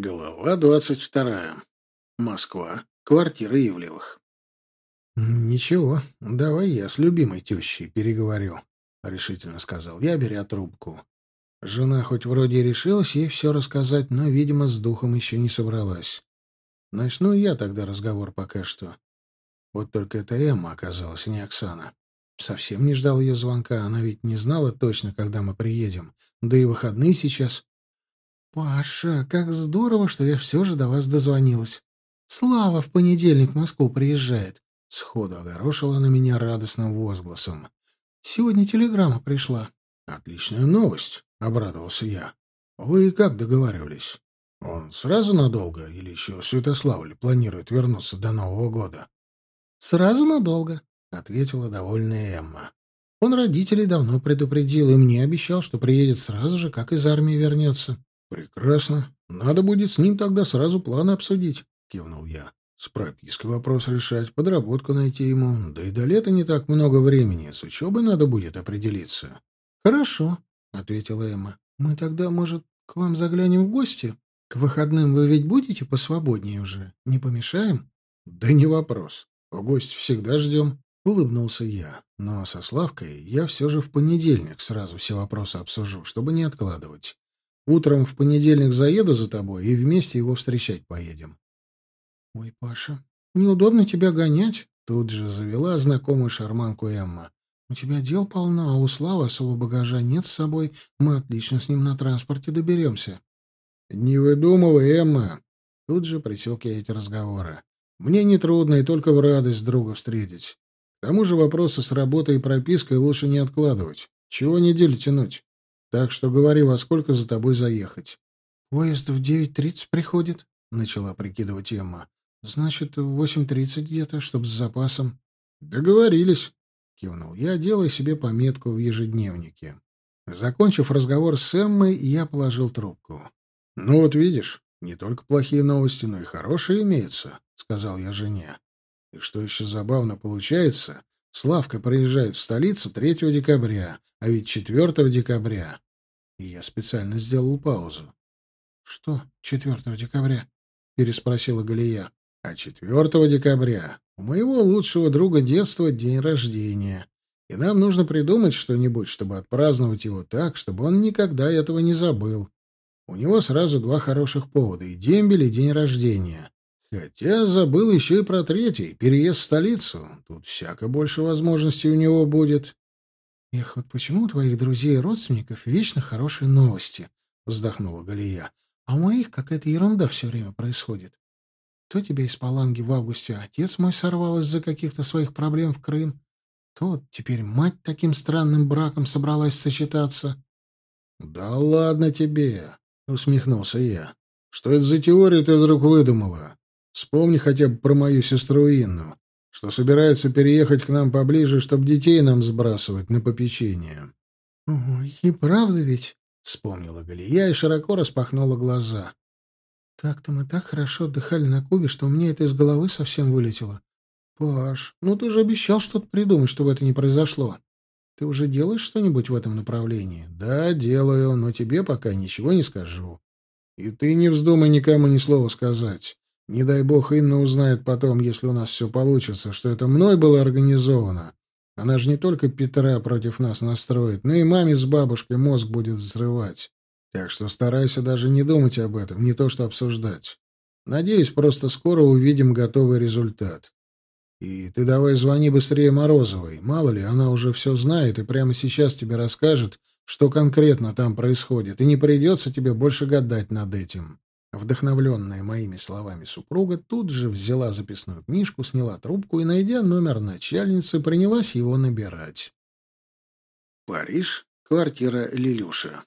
Глава двадцать вторая. Москва. Квартира Ивлевых. «Ничего, давай я с любимой тещей переговорю», — решительно сказал я, беря трубку. Жена хоть вроде и решилась ей все рассказать, но, видимо, с духом еще не собралась. Начну я тогда разговор пока что. Вот только это Эмма оказалась, а не Оксана. Совсем не ждал ее звонка, она ведь не знала точно, когда мы приедем. Да и выходные сейчас. «Паша, как здорово, что я все же до вас дозвонилась. Слава в понедельник в Москву приезжает». Сходу огорошила на меня радостным возгласом. «Сегодня телеграмма пришла». «Отличная новость», — обрадовался я. «Вы как договаривались? Он сразу надолго или еще в Святославле планирует вернуться до Нового года?» «Сразу надолго», — ответила довольная Эмма. «Он родителей давно предупредил и мне обещал, что приедет сразу же, как из армии вернется». «Прекрасно. Надо будет с ним тогда сразу планы обсудить», — кивнул я. «С пропиской вопрос решать, подработку найти ему. Да и до лета не так много времени. С учебой надо будет определиться». «Хорошо», — ответила Эмма. «Мы тогда, может, к вам заглянем в гости? К выходным вы ведь будете посвободнее уже? Не помешаем?» «Да не вопрос. В гости всегда ждем», — улыбнулся я. «Но со Славкой я все же в понедельник сразу все вопросы обсужу, чтобы не откладывать. Утром в понедельник заеду за тобой и вместе его встречать поедем. — Ой, Паша, неудобно тебя гонять, — тут же завела знакомую шарманку Эмма. — У тебя дел полно, а у Славы особого багажа нет с собой. Мы отлично с ним на транспорте доберемся. — Не выдумывай, Эмма. Тут же присек я эти разговоры. Мне нетрудно и только в радость друга встретить. К тому же вопросы с работой и пропиской лучше не откладывать. Чего неделю тянуть? Так что говори, во сколько за тобой заехать. — Поезд в девять тридцать приходит, — начала прикидывать Эмма. — Значит, в восемь тридцать где-то, чтоб с запасом. — Договорились, — кивнул я, делая себе пометку в ежедневнике. Закончив разговор с Эммой, я положил трубку. — Ну вот видишь, не только плохие новости, но и хорошие имеются, — сказал я жене. И что еще забавно получается, Славка приезжает в столицу 3 декабря, а ведь 4 декабря. И я специально сделал паузу. — Что 4 декабря? — переспросила Галия. — А 4 декабря у моего лучшего друга детства день рождения. И нам нужно придумать что-нибудь, чтобы отпраздновать его так, чтобы он никогда этого не забыл. У него сразу два хороших повода — и дембель, и день рождения. Хотя забыл еще и про третий — переезд в столицу. Тут всяко больше возможностей у него будет. — Эх, вот почему у твоих друзей и родственников вечно хорошие новости? — вздохнула Галия. — А у моих какая-то ерунда все время происходит. То тебя из Паланги в августе отец мой сорвал из-за каких-то своих проблем в Крым, то вот теперь мать таким странным браком собралась сочетаться. — Да ладно тебе! — усмехнулся я. — Что это за теория ты вдруг выдумала? Вспомни хотя бы про мою сестру Инну, что собирается переехать к нам поближе, чтобы детей нам сбрасывать на попечение. — Ой, и правда ведь? — вспомнила Галия и широко распахнула глаза. — Так-то мы так хорошо отдыхали на Кубе, что у меня это из головы совсем вылетело. — Паш, ну ты же обещал что-то придумать, чтобы это не произошло. Ты уже делаешь что-нибудь в этом направлении? — Да, делаю, но тебе пока ничего не скажу. И ты не вздумай никому ни слова сказать. Не дай бог Инна узнает потом, если у нас все получится, что это мной было организовано. Она же не только Петра против нас настроит, но и маме с бабушкой мозг будет взрывать. Так что старайся даже не думать об этом, не то что обсуждать. Надеюсь, просто скоро увидим готовый результат. И ты давай звони быстрее Морозовой. Мало ли, она уже все знает и прямо сейчас тебе расскажет, что конкретно там происходит, и не придется тебе больше гадать над этим. Вдохновленная моими словами супруга тут же взяла записную книжку, сняла трубку и, найдя номер начальницы, принялась его набирать. Париж, квартира Лилюша.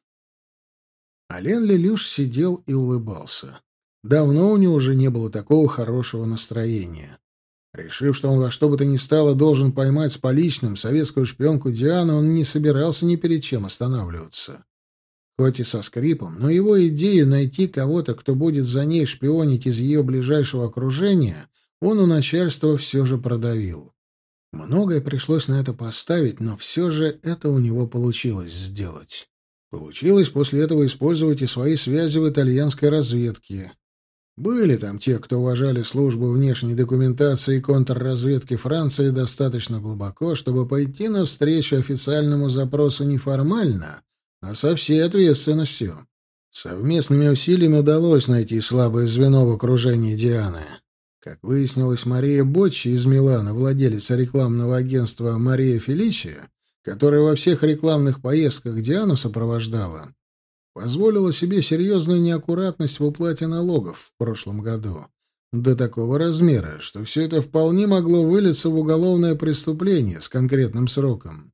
Ален Лилюш сидел и улыбался. Давно у него уже не было такого хорошего настроения. Решив, что он во что бы то ни стало должен поймать с поличным советскую шпионку Диану, он не собирался ни перед чем останавливаться. Хоть и со скрипом, но его идею найти кого-то, кто будет за ней шпионить из ее ближайшего окружения, он у начальства все же продавил. Многое пришлось на это поставить, но все же это у него получилось сделать. Получилось после этого использовать и свои связи в итальянской разведке. Были там те, кто уважали службу внешней документации и контрразведки Франции достаточно глубоко, чтобы пойти навстречу официальному запросу неформально, а со всей ответственностью. Совместными усилиями удалось найти слабое звено в окружении Дианы. Как выяснилось, Мария Боччи из Милана, владелица рекламного агентства «Мария Феличи», которая во всех рекламных поездках Диану сопровождала, позволила себе серьезную неаккуратность в уплате налогов в прошлом году. До такого размера, что все это вполне могло вылиться в уголовное преступление с конкретным сроком.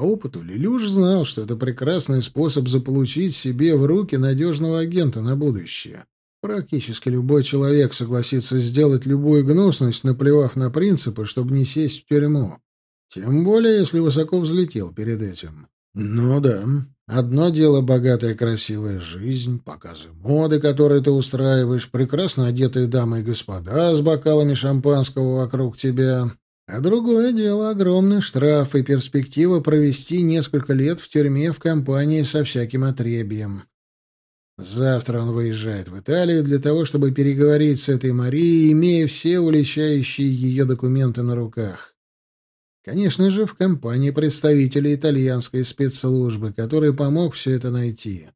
Опыту Лилюш знал, что это прекрасный способ заполучить себе в руки надежного агента на будущее. Практически любой человек согласится сделать любую гнусность, наплевав на принципы, чтобы не сесть в тюрьму. Тем более, если высоко взлетел перед этим. Ну да, одно дело богатая красивая жизнь, показы моды, которые ты устраиваешь, прекрасно одетые дамы и господа с бокалами шампанского вокруг тебя. А другое дело огромный штраф и перспектива провести несколько лет в тюрьме в компании со всяким отребием. Завтра он выезжает в Италию для того, чтобы переговорить с этой Марией, имея все уличающие ее документы на руках. Конечно же, в компании представителей итальянской спецслужбы, который помог все это найти.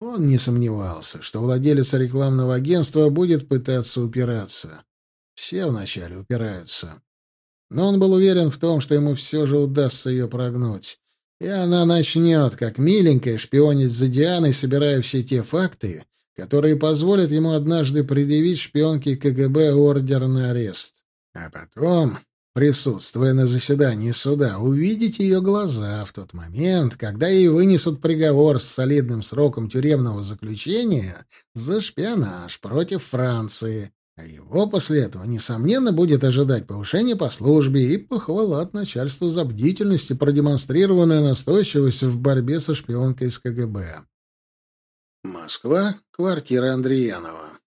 Он не сомневался, что владелец рекламного агентства будет пытаться упираться. Все вначале упираются. Но он был уверен в том, что ему все же удастся ее прогнуть. И она начнет, как миленькая, шпионить за Дианой, собирая все те факты, которые позволят ему однажды предъявить шпионке КГБ ордер на арест. А потом присутствуя на заседании суда, увидеть ее глаза в тот момент, когда ей вынесут приговор с солидным сроком тюремного заключения за шпионаж против Франции, а его после этого, несомненно, будет ожидать повышение по службе и похвала от начальства за бдительность и продемонстрированную настойчивость в борьбе со шпионкой из КГБ. Москва, квартира Андреянова.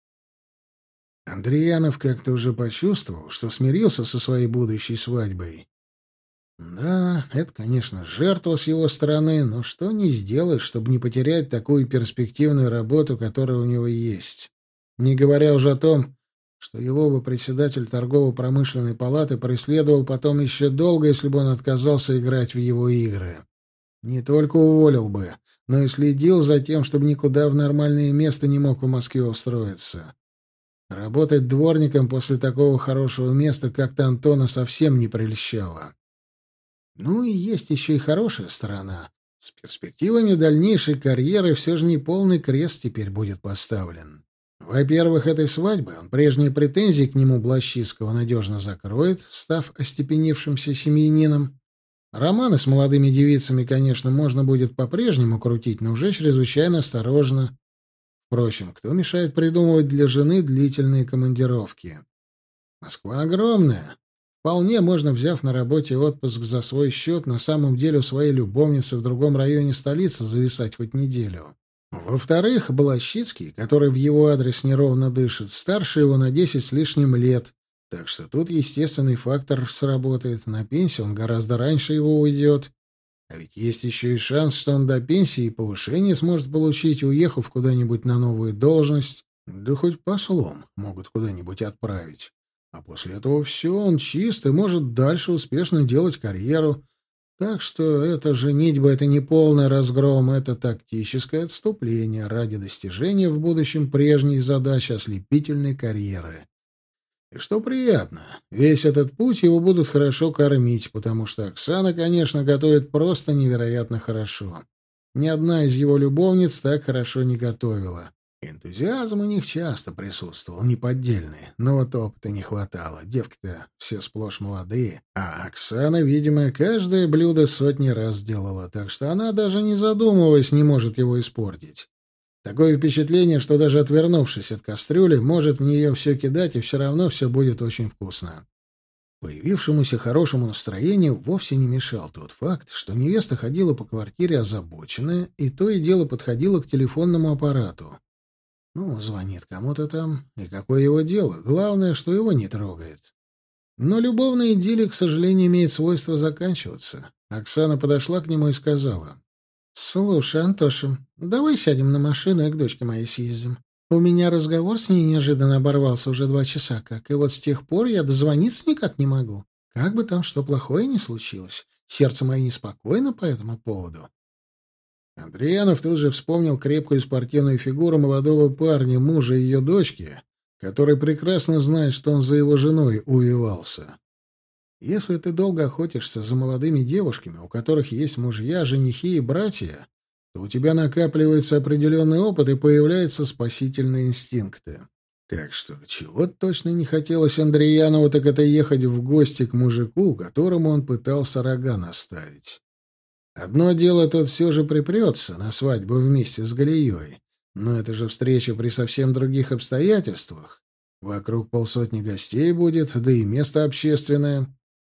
Андреянов как-то уже почувствовал, что смирился со своей будущей свадьбой. Да, это, конечно, жертва с его стороны, но что не сделаешь, чтобы не потерять такую перспективную работу, которая у него есть. Не говоря уже о том, что его бы председатель торгово-промышленной палаты преследовал потом еще долго, если бы он отказался играть в его игры. Не только уволил бы, но и следил за тем, чтобы никуда в нормальное место не мог в Москве устроиться. Работать дворником после такого хорошего места как-то Антона совсем не прельщало. Ну и есть еще и хорошая сторона. С перспективами дальнейшей карьеры все же не полный крест теперь будет поставлен. Во-первых, этой свадьбы он прежние претензии к нему Блащицкого надежно закроет, став остепенившимся семьянином. Романы с молодыми девицами, конечно, можно будет по-прежнему крутить, но уже чрезвычайно осторожно. Впрочем, кто мешает придумывать для жены длительные командировки? Москва огромная. Вполне можно, взяв на работе отпуск за свой счет, на самом деле у своей любовницы в другом районе столицы зависать хоть неделю. Во-вторых, Балащицкий, который в его адрес неровно дышит, старше его на десять с лишним лет, так что тут естественный фактор сработает. На пенсию он гораздо раньше его уйдет, а ведь есть еще и шанс, что он до пенсии и повышения сможет получить, уехав куда-нибудь на новую должность. Да хоть послом могут куда-нибудь отправить. А после этого все, он чист и может дальше успешно делать карьеру. Так что эта женитьба — это не полный разгром, это тактическое отступление ради достижения в будущем прежней задачи ослепительной карьеры. И что приятно, весь этот путь его будут хорошо кормить, потому что Оксана, конечно, готовит просто невероятно хорошо. Ни одна из его любовниц так хорошо не готовила. Энтузиазм у них часто присутствовал, неподдельный, но вот опыта не хватало. Девки-то все сплошь молодые, а Оксана, видимо, каждое блюдо сотни раз делала, так что она, даже не задумываясь, не может его испортить. Такое впечатление, что даже отвернувшись от кастрюли, может в нее все кидать, и все равно все будет очень вкусно. Появившемуся хорошему настроению вовсе не мешал тот факт, что невеста ходила по квартире озабоченная и то и дело подходила к телефонному аппарату. Ну, звонит кому-то там, и какое его дело? Главное, что его не трогает. Но любовная идиллия, к сожалению, имеет свойство заканчиваться. Оксана подошла к нему и сказала. «Слушай, Антоша, давай сядем на машину и к дочке моей съездим. У меня разговор с ней неожиданно оборвался уже два часа как, и вот с тех пор я дозвониться никак не могу. Как бы там что плохое ни случилось, сердце мое неспокойно по этому поводу. Андреянов тут же вспомнил крепкую спортивную фигуру молодого парня, мужа ее дочки, который прекрасно знает, что он за его женой увивался. Если ты долго охотишься за молодыми девушками, у которых есть мужья, женихи и братья, то у тебя накапливается определенный опыт и появляются спасительные инстинкты. Так что чего точно не хотелось Андреянову, так это ехать в гости к мужику, которому он пытался рога наставить. Одно дело, тот все же припрется на свадьбу вместе с Галией, но это же встреча при совсем других обстоятельствах. Вокруг полсотни гостей будет, да и место общественное.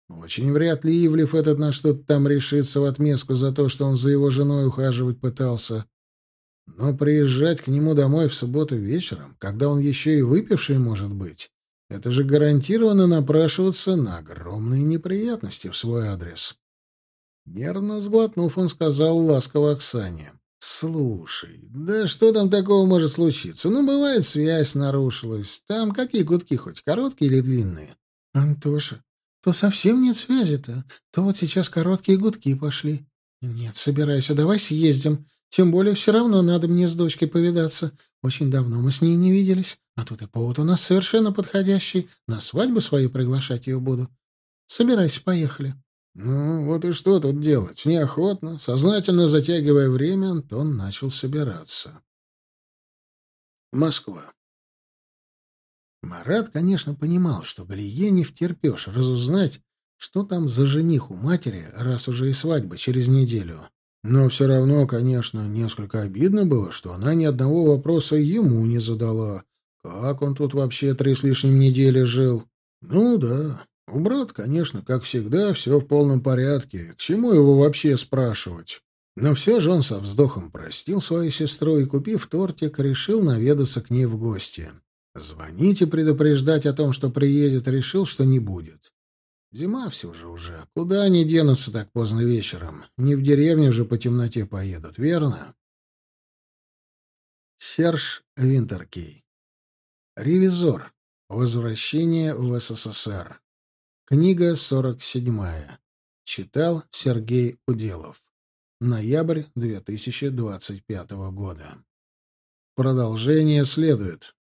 Очень вряд ли Ивлев этот на что-то там решится в отместку за то, что он за его женой ухаживать пытался. Но приезжать к нему домой в субботу вечером, когда он еще и выпивший может быть, это же гарантированно напрашиваться на огромные неприятности в свой адрес. Нервно сглотнув, он сказал ласково Оксане. «Слушай, да что там такого может случиться? Ну, бывает, связь нарушилась. Там какие гудки хоть, короткие или длинные?» «Антоша, то совсем нет связи-то, то вот сейчас короткие гудки пошли. Нет, собирайся, давай съездим. Тем более все равно надо мне с дочкой повидаться. Очень давно мы с ней не виделись, а тут и повод у нас совершенно подходящий. На свадьбу свою приглашать ее буду. Собирайся, поехали». Ну, вот и что тут делать? Неохотно, сознательно затягивая время, Антон начал собираться. Москва. Марат, конечно, понимал, что Галие не втерпешь разузнать, что там за жених у матери, раз уже и свадьба через неделю. Но все равно, конечно, несколько обидно было, что она ни одного вопроса ему не задала. Как он тут вообще три с лишним недели жил? Ну да, у брата, конечно, как всегда, все в полном порядке. К чему его вообще спрашивать? Но все же он со вздохом простил свою сестру и, купив тортик, решил наведаться к ней в гости. Звонить и предупреждать о том, что приедет, решил, что не будет. Зима все же уже. Куда они денутся так поздно вечером? Не в деревню же по темноте поедут, верно? Серж Винтеркей. Ревизор. Возвращение в СССР. Книга 47. Читал Сергей Уделов. Ноябрь 2025 года. Продолжение следует.